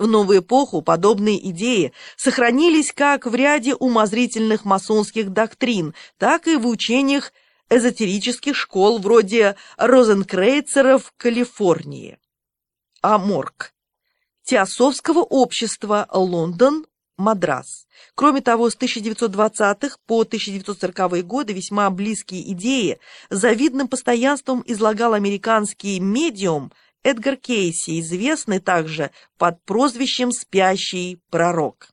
В новую эпоху подобные идеи сохранились как в ряде умозрительных масонских доктрин, так и в учениях эзотерических школ вроде Розенкрейцера в Калифорнии. Аморг. Теософского общества Лондон, Мадрас. Кроме того, с 1920-х по 1940-е годы весьма близкие идеи завидным постоянством излагал американский медиум Эдгар Кейси, известный также под прозвищем «Спящий пророк».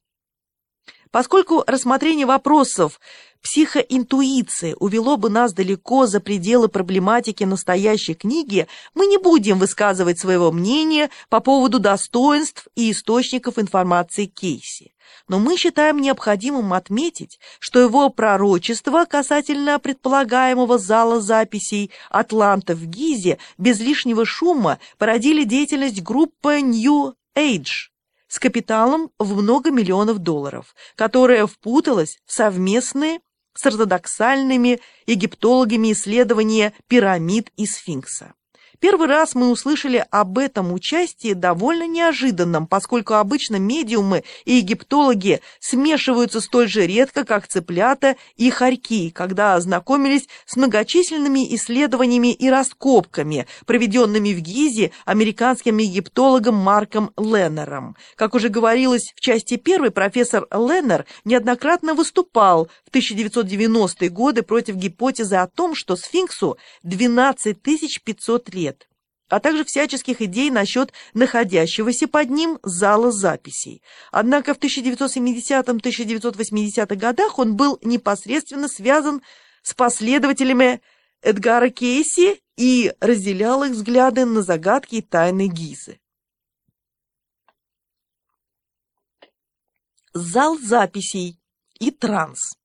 Поскольку рассмотрение вопросов психоинтуиции увело бы нас далеко за пределы проблематики настоящей книги, мы не будем высказывать своего мнения по поводу достоинств и источников информации Кейси. Но мы считаем необходимым отметить, что его пророчество касательно предполагаемого зала записей «Атланта» в Гизе без лишнего шума породили деятельность группы New Age, с капиталом в много миллионов долларов, которая впуталась в совместные с ортодоксальными египтологами исследования пирамид и сфинкса. Первый раз мы услышали об этом участии довольно неожиданном, поскольку обычно медиумы и египтологи смешиваются столь же редко, как цыплята и хорьки, когда ознакомились с многочисленными исследованиями и раскопками, проведенными в Гизе американским египтологом Марком Леннером. Как уже говорилось в части первой, профессор Леннер неоднократно выступал в 1990-е годы против гипотезы о том, что сфинксу 12 500 лет а также всяческих идей насчет находящегося под ним зала записей. Однако в 1970-1980-х годах он был непосредственно связан с последователями Эдгара Кейси и разделял их взгляды на загадки и тайны Гизы. Зал записей и транс.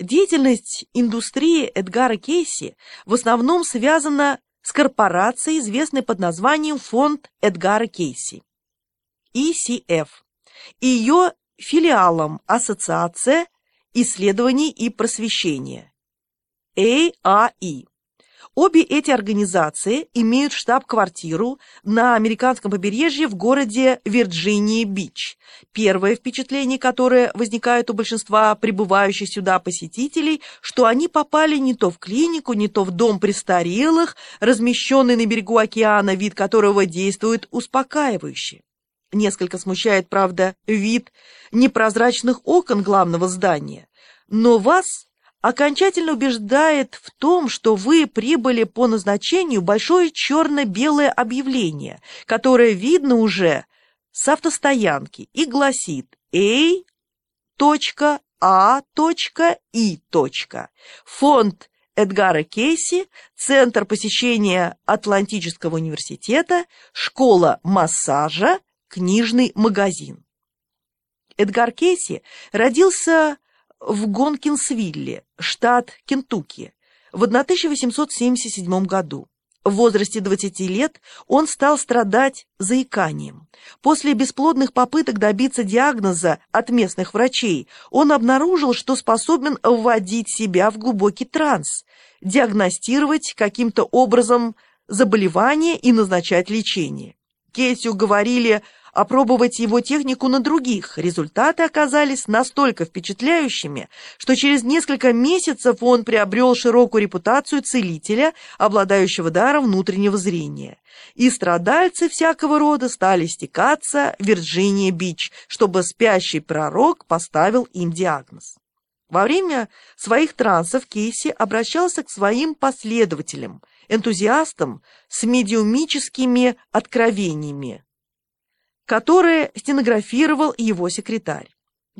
Деятельность индустрии Эдгара Кейси в основном связана с корпорацией, известной под названием Фонд Эдгара Кейси, ECF, и ее филиалом Ассоциация исследований и просвещения, AAE. Обе эти организации имеют штаб-квартиру на американском побережье в городе Вирджиния-Бич. Первое впечатление, которое возникает у большинства прибывающих сюда посетителей, что они попали не то в клинику, не то в дом престарелых, размещенный на берегу океана, вид которого действует успокаивающе. Несколько смущает, правда, вид непрозрачных окон главного здания. Но вас окончательно убеждает в том, что вы прибыли по назначению большое черно-белое объявление, которое видно уже с автостоянки и гласит «Эй, точка, А, точка, И, точка». Фонд Эдгара Кейси, Центр посещения Атлантического университета, Школа массажа, книжный магазин. Эдгар Кейси родился в Гонкинсвилле, штат Кентукки, в 1877 году. В возрасте 20 лет он стал страдать заиканием. После бесплодных попыток добиться диагноза от местных врачей, он обнаружил, что способен вводить себя в глубокий транс, диагностировать каким-то образом заболевание и назначать лечение. Кейсю говорили опробовать его технику на других. Результаты оказались настолько впечатляющими, что через несколько месяцев он приобрел широкую репутацию целителя, обладающего даром внутреннего зрения. И страдальцы всякого рода стали стекаться в Вирджиния-Бич, чтобы спящий пророк поставил им диагноз. Во время своих трансов Кейси обращался к своим последователям, энтузиастам с медиумическими откровениями, которые стенографировал его секретарь.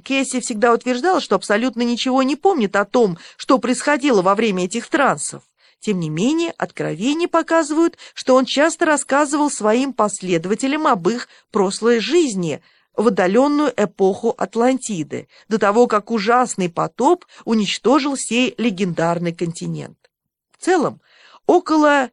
Кесси всегда утверждал, что абсолютно ничего не помнит о том, что происходило во время этих трансов. Тем не менее, откровения показывают, что он часто рассказывал своим последователям об их прошлой жизни в отдаленную эпоху Атлантиды, до того, как ужасный потоп уничтожил сей легендарный континент. В целом, около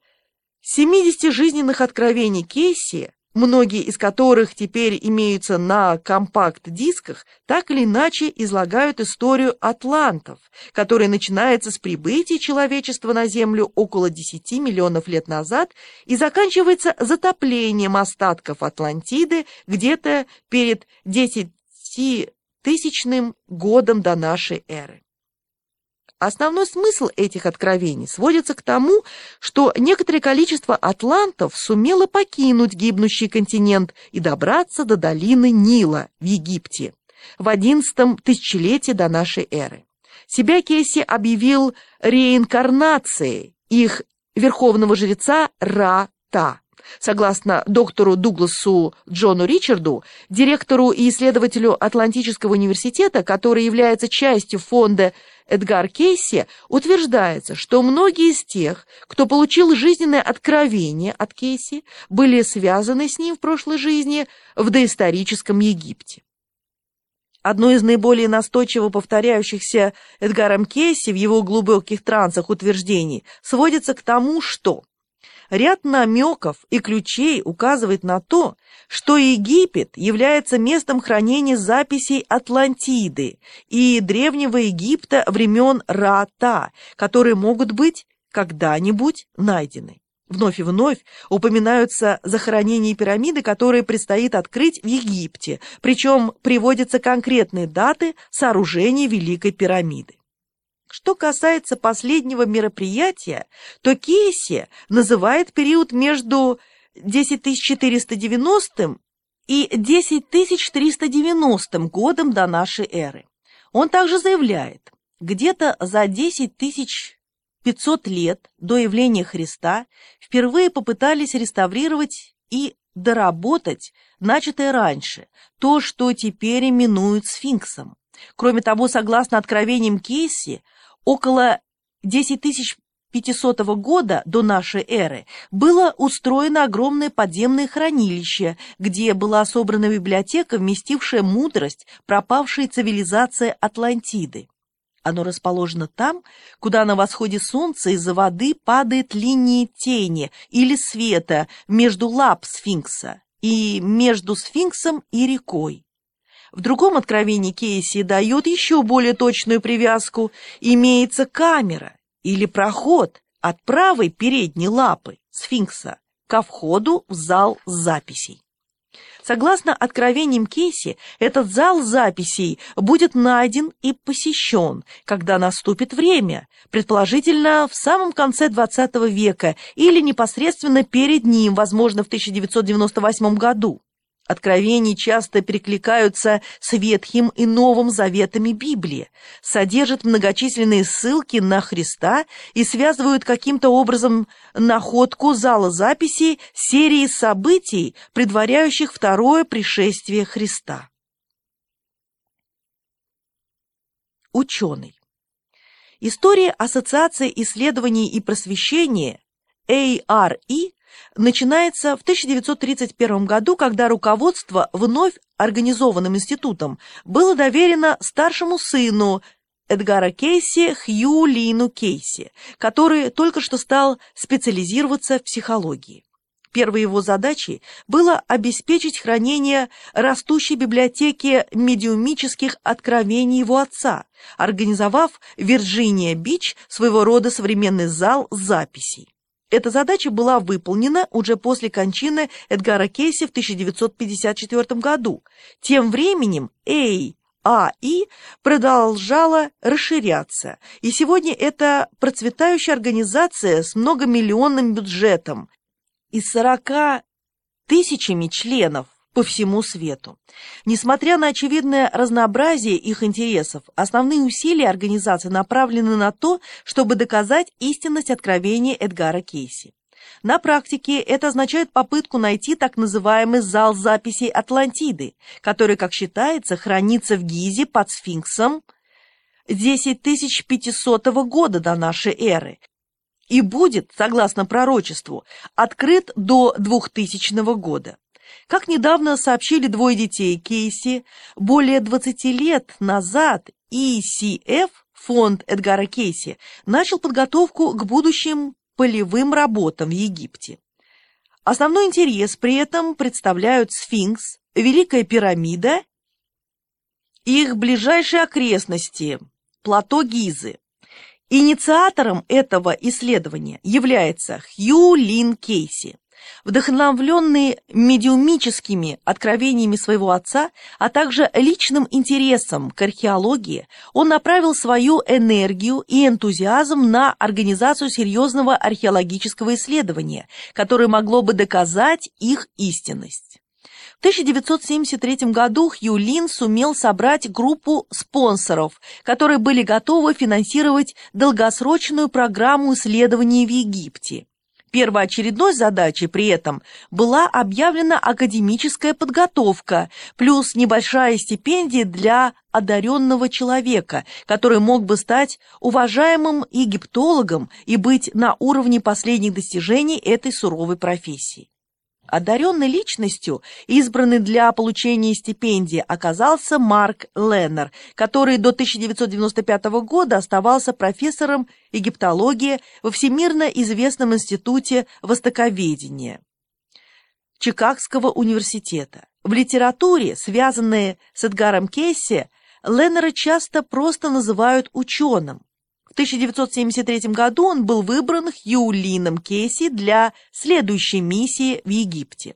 70 жизненных откровений Кейси многие из которых теперь имеются на компакт-дисках, так или иначе излагают историю атлантов, которая начинается с прибытия человечества на Землю около 10 миллионов лет назад и заканчивается затоплением остатков Атлантиды где-то перед 10-тысячным годом до нашей эры. Основной смысл этих откровений сводится к тому, что некоторое количество атлантов сумело покинуть гибнущий континент и добраться до долины Нила в Египте в XI тысячелетии до нашей эры. Себя Кейси объявил реинкарнацией их верховного жреца Ра-Та. Согласно доктору Дугласу Джону Ричарду, директору и исследователю Атлантического университета, который является частью фонда Эдгар Кейси, утверждается, что многие из тех, кто получил жизненное откровение от Кейси, были связаны с ним в прошлой жизни в доисторическом Египте. Одно из наиболее настойчиво повторяющихся Эдгаром Кейси в его глубоких трансах утверждений сводится к тому, что Ряд намеков и ключей указывает на то, что Египет является местом хранения записей Атлантиды и Древнего Египта времен Ра-Та, которые могут быть когда-нибудь найдены. Вновь и вновь упоминаются захоронения пирамиды, которые предстоит открыть в Египте, причем приводятся конкретные даты сооружения Великой пирамиды. Что касается последнего мероприятия, то Кейси называет период между 10490 и 10390 годом до нашей эры. Он также заявляет, где-то за 10500 лет до явления Христа впервые попытались реставрировать и доработать начатое раньше, то, что теперь именуют сфинксом. Кроме того, согласно откровениям Кейси, около 10500 года до нашей эры было устроено огромное подземное хранилище, где была собрана библиотека, вместившая мудрость пропавшей цивилизации Атлантиды. Оно расположено там, куда на восходе солнца из-за воды падает линии тени или света между лап сфинкса и между сфинксом и рекой. В другом откровении Кейси дает еще более точную привязку. Имеется камера или проход от правой передней лапы сфинкса ко входу в зал записей. Согласно откровениям Кейси, этот зал записей будет найден и посещен, когда наступит время, предположительно в самом конце XX века или непосредственно перед ним, возможно, в 1998 году. Откровения часто перекликаются с Ветхим и Новым Заветами Библии, содержат многочисленные ссылки на Христа и связывают каким-то образом находку зала записей серии событий, предваряющих второе пришествие Христа. Ученый. История Ассоциации исследований и просвещения ARE начинается в 1931 году, когда руководство вновь организованным институтом было доверено старшему сыну Эдгара Кейси Хью Лину Кейси, который только что стал специализироваться в психологии. Первой его задачей было обеспечить хранение растущей библиотеки медиумических откровений его отца, организовав Вирджиния Бич своего рода современный зал записей. Эта задача была выполнена уже после кончины Эдгара Кейси в 1954 году. Тем временем АИ продолжала расширяться, и сегодня это процветающая организация с многомиллионным бюджетом и 40 тысячами членов, по всему свету. Несмотря на очевидное разнообразие их интересов, основные усилия организации направлены на то, чтобы доказать истинность откровения Эдгара Кейси. На практике это означает попытку найти так называемый зал записей Атлантиды, который, как считается, хранится в Гизе под сфинксом 10500 года до нашей эры и будет, согласно пророчеству, открыт до 2000 года. Как недавно сообщили двое детей Кейси, более 20 лет назад ECF, фонд Эдгара Кейси, начал подготовку к будущим полевым работам в Египте. Основной интерес при этом представляют сфинкс, Великая пирамида и их ближайшие окрестности, плато Гизы. Инициатором этого исследования является Хью Лин Кейси. Вдохновленный медиумическими откровениями своего отца, а также личным интересом к археологии, он направил свою энергию и энтузиазм на организацию серьезного археологического исследования, которое могло бы доказать их истинность. В 1973 году Хью Лин сумел собрать группу спонсоров, которые были готовы финансировать долгосрочную программу исследований в Египте. Первоочередной задачей при этом была объявлена академическая подготовка, плюс небольшая стипендия для одаренного человека, который мог бы стать уважаемым египтологом и быть на уровне последних достижений этой суровой профессии. Одаренной личностью, избранный для получения стипендии, оказался Марк Леннер, который до 1995 года оставался профессором египтологии во всемирно известном институте востоковедения Чикагского университета. В литературе, связанной с Эдгаром Кейси, Леннера часто просто называют ученым. В 1973 году он был выбран Хью Лином Кейси для следующей миссии в Египте.